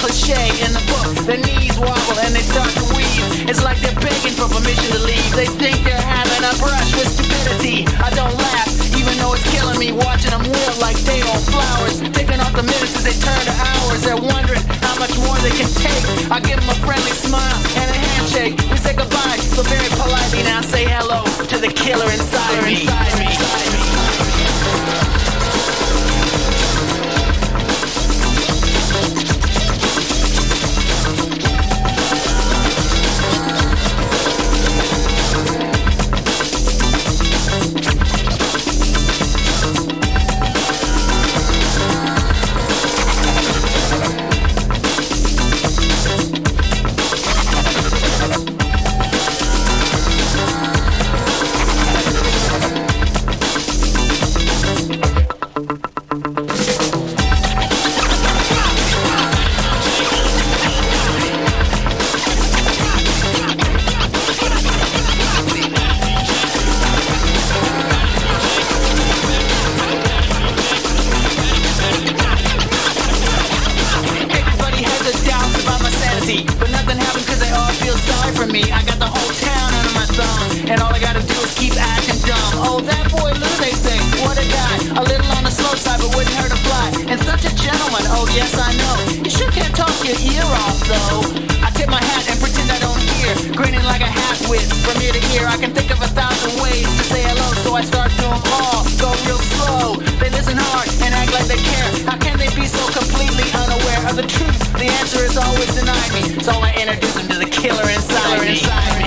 cliche in the book. Their knees wobble and they start to weave. It's like they're begging for permission to leave. They think they're having a brush with stupidity. I don't laugh, even though it's killing me. Watching them wilt like day old flowers. Taking off the minutes as they turn to hours. They're wondering how much more they can take. I give them a friendly smile and a handshake. We say goodbye, so very politely now say hello to the killer inside me. Inside. Inside I know. You sure can't talk your ear off though. I tip my hat and pretend I don't hear, grinning like a half wit from ear to ear. I can think of a thousand ways to say hello, so I start to all. Go real slow. They listen hard and act like they care. How can they be so completely unaware of the truth? The answer is always denied me. So I introduce them to the killer inside me. Inside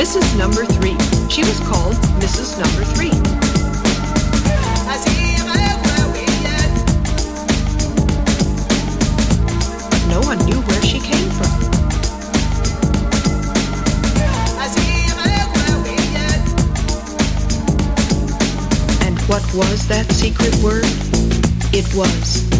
Mrs. Number Three. She was called Mrs. Number Three. No one knew where she came from. And what was that secret word? It was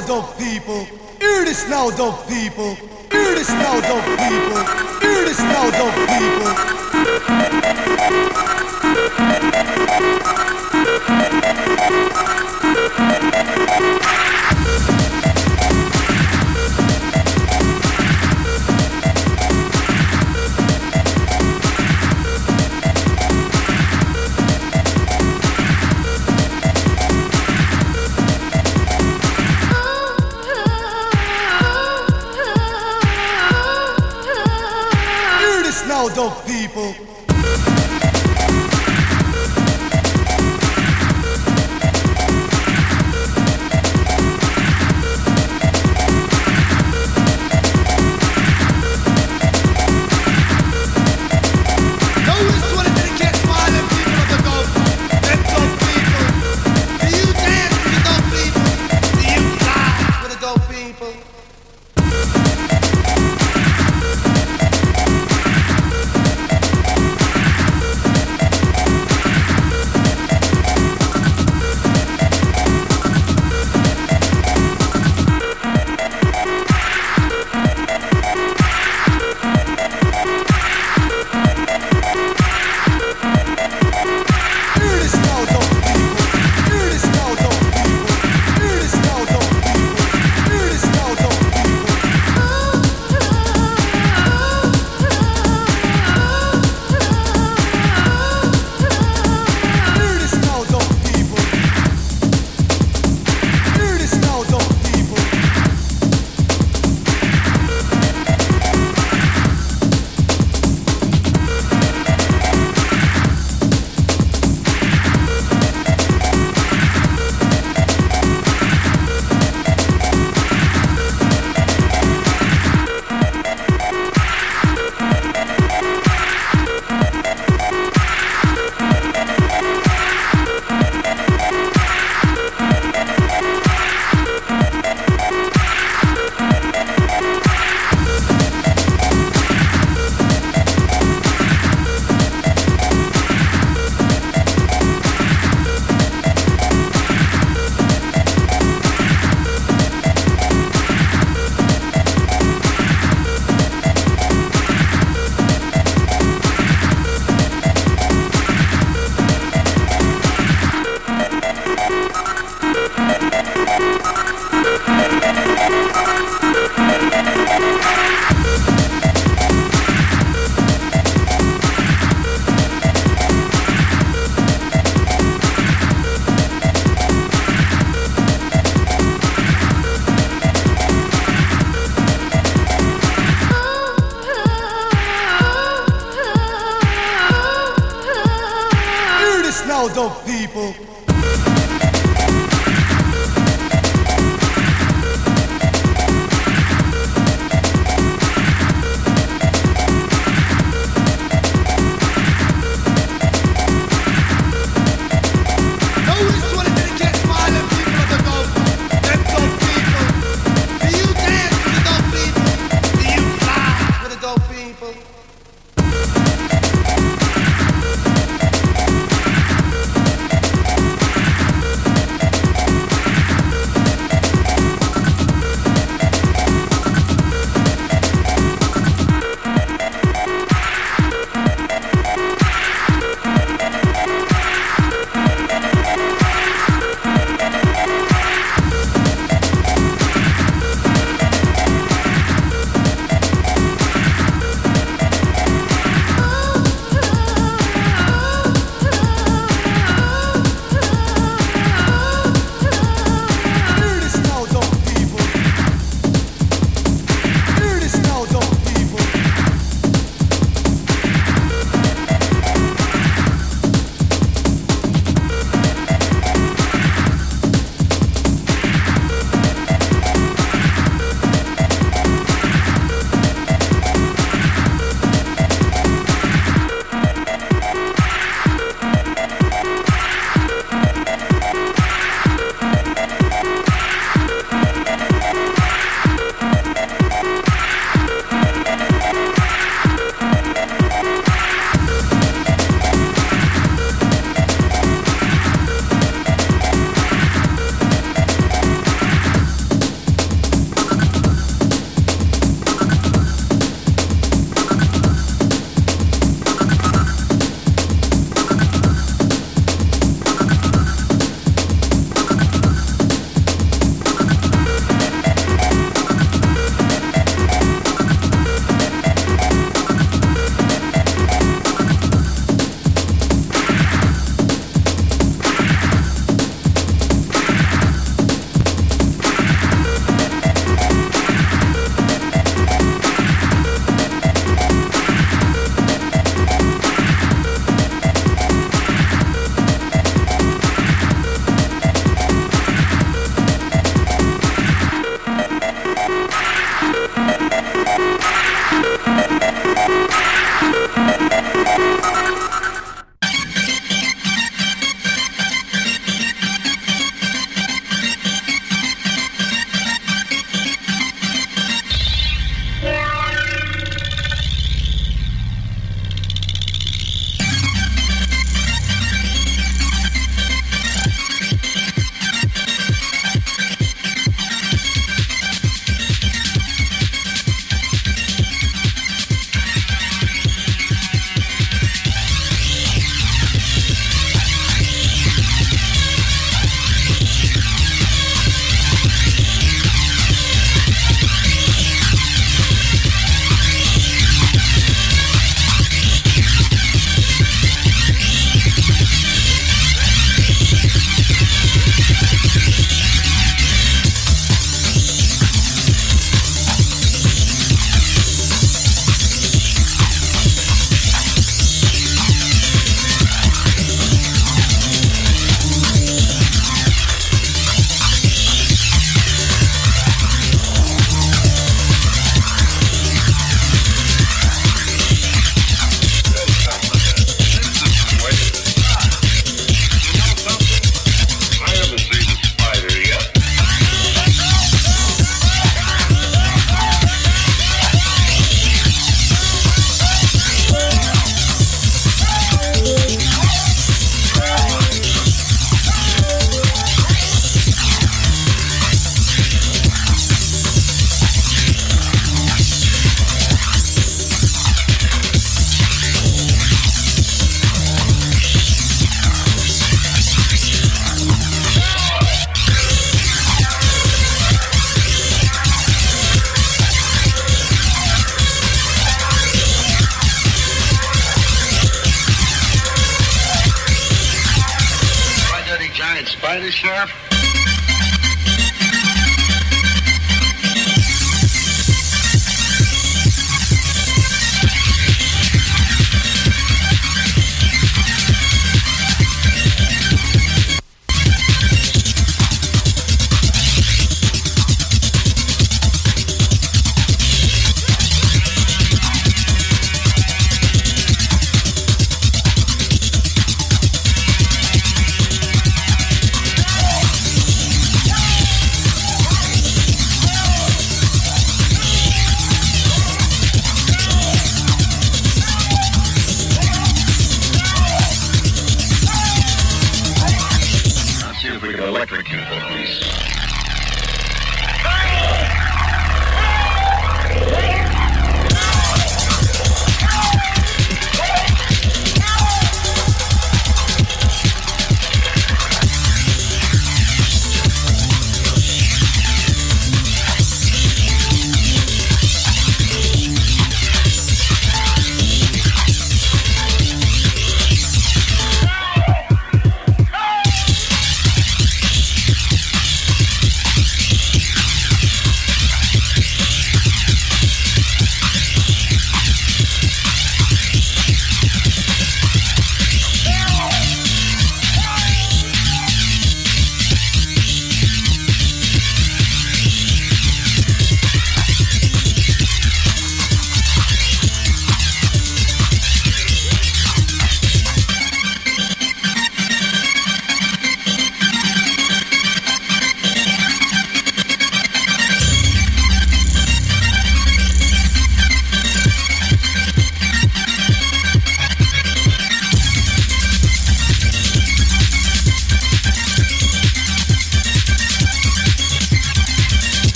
now, dog people. Hear this now, dog people. Hear this now, dog people. Hear this now, dope people. Hear this now, dope people.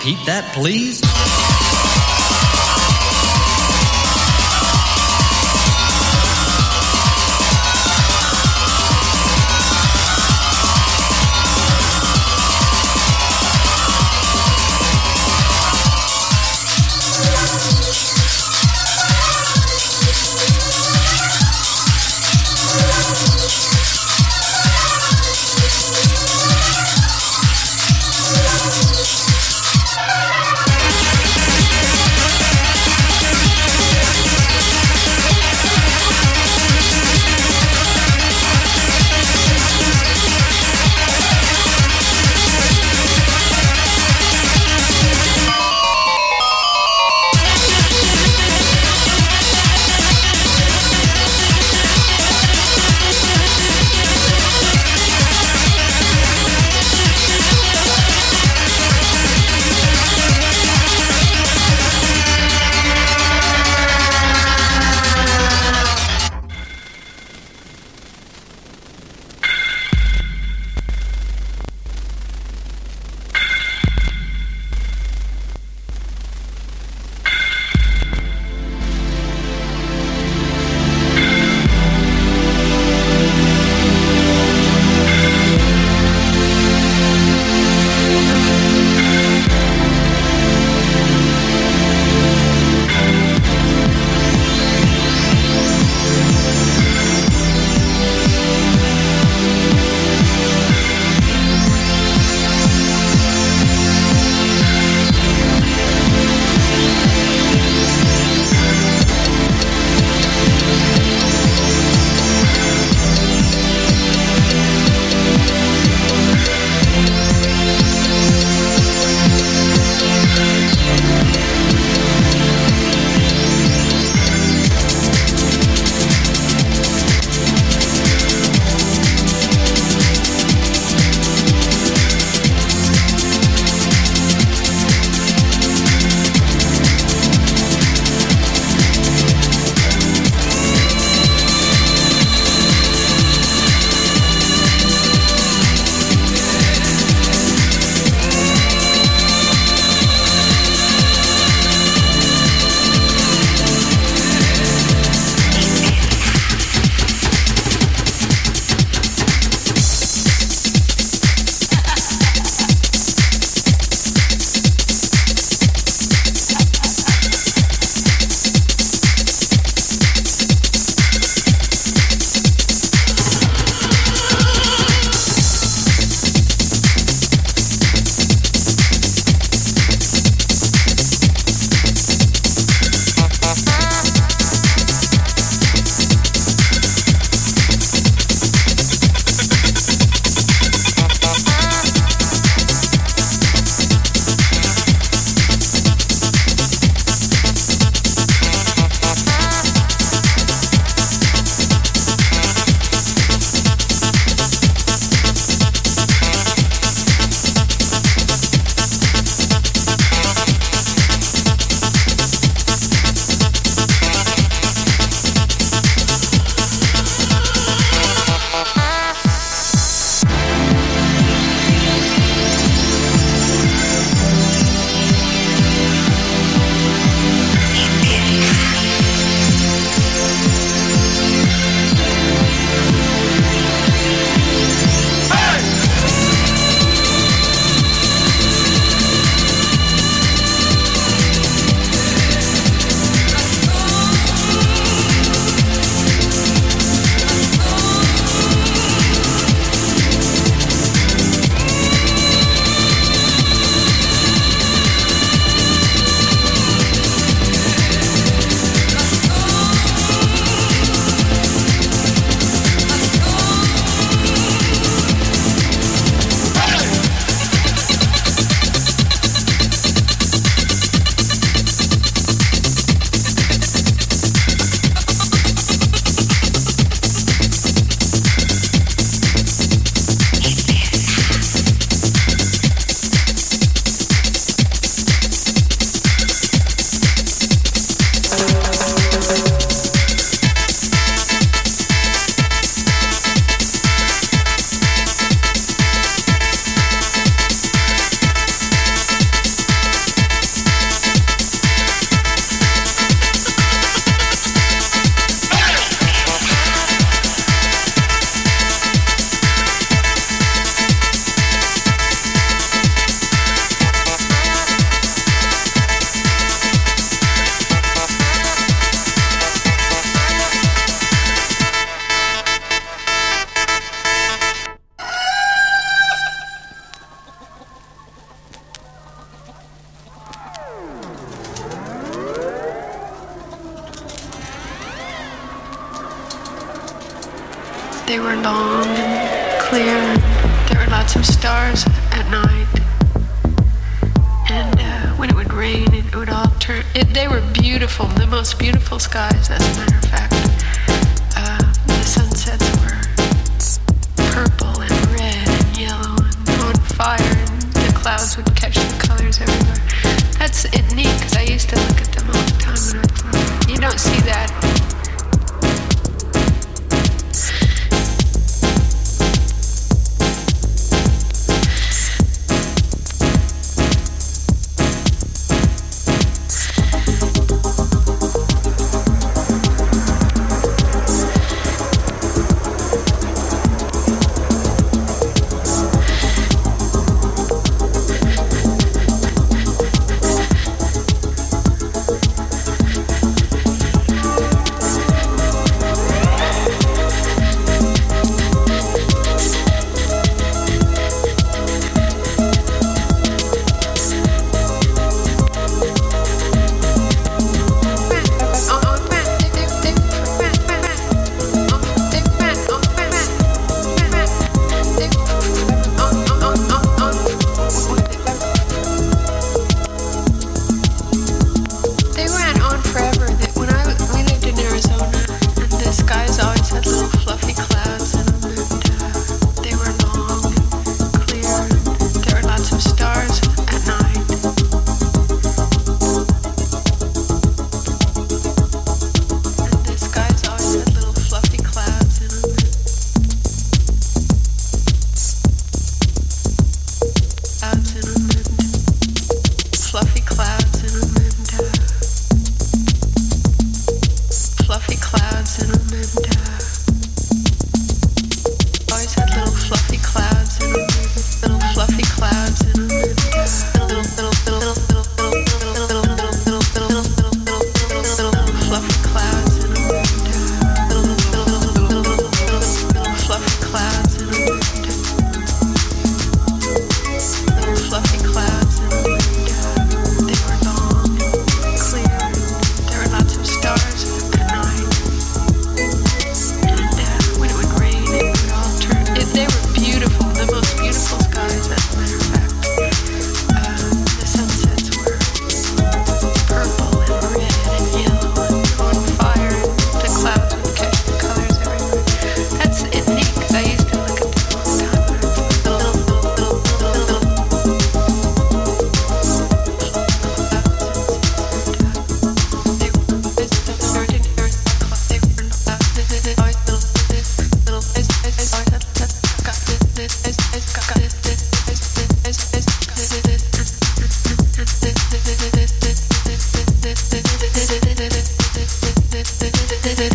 Repeat that, please?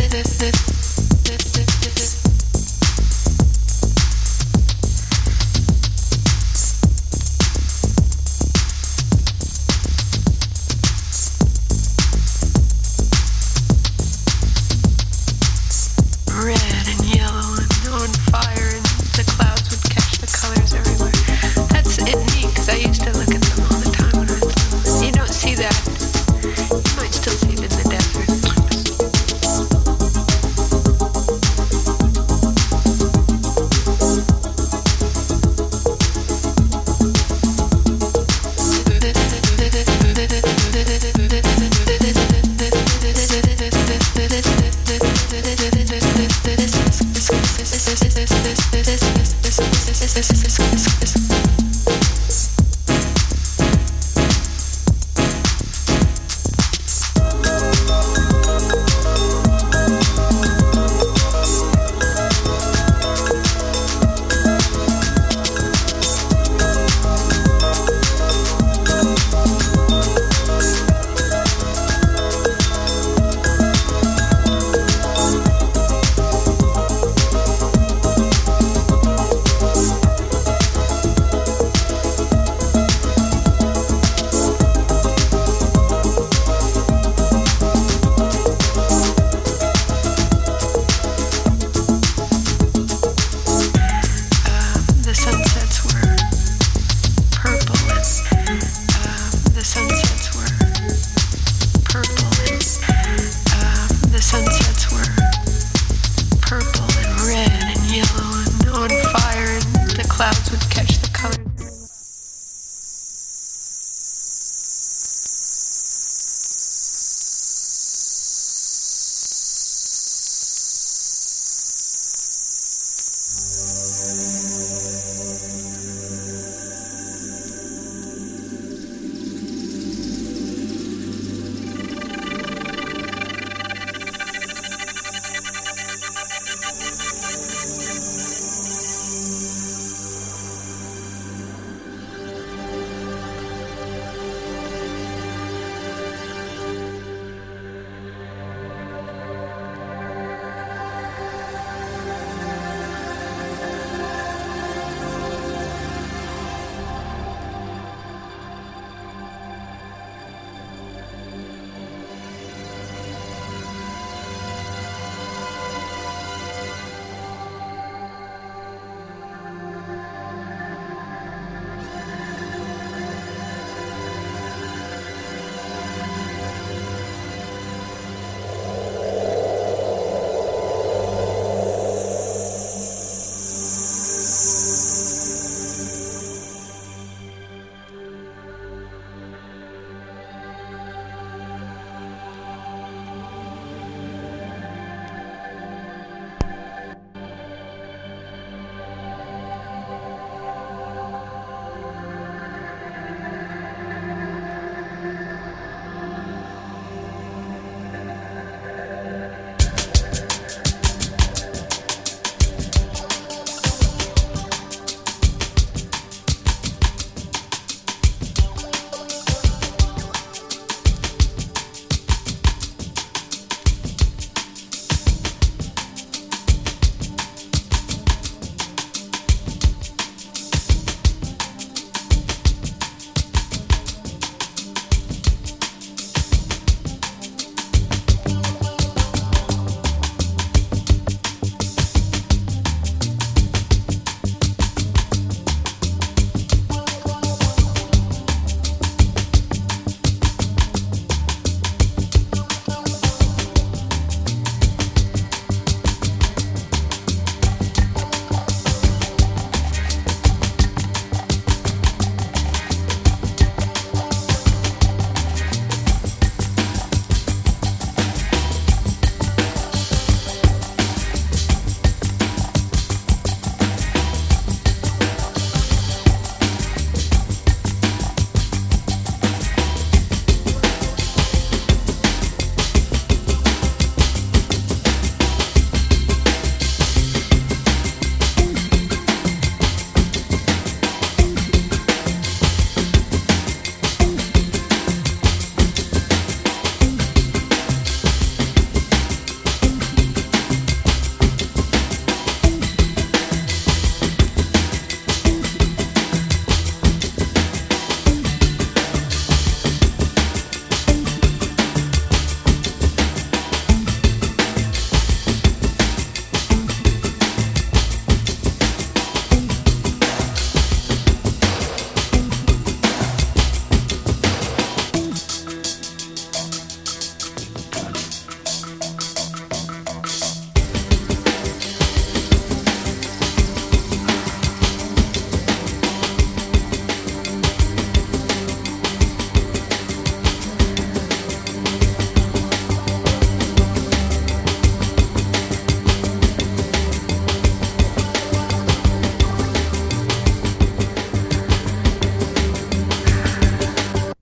this, this.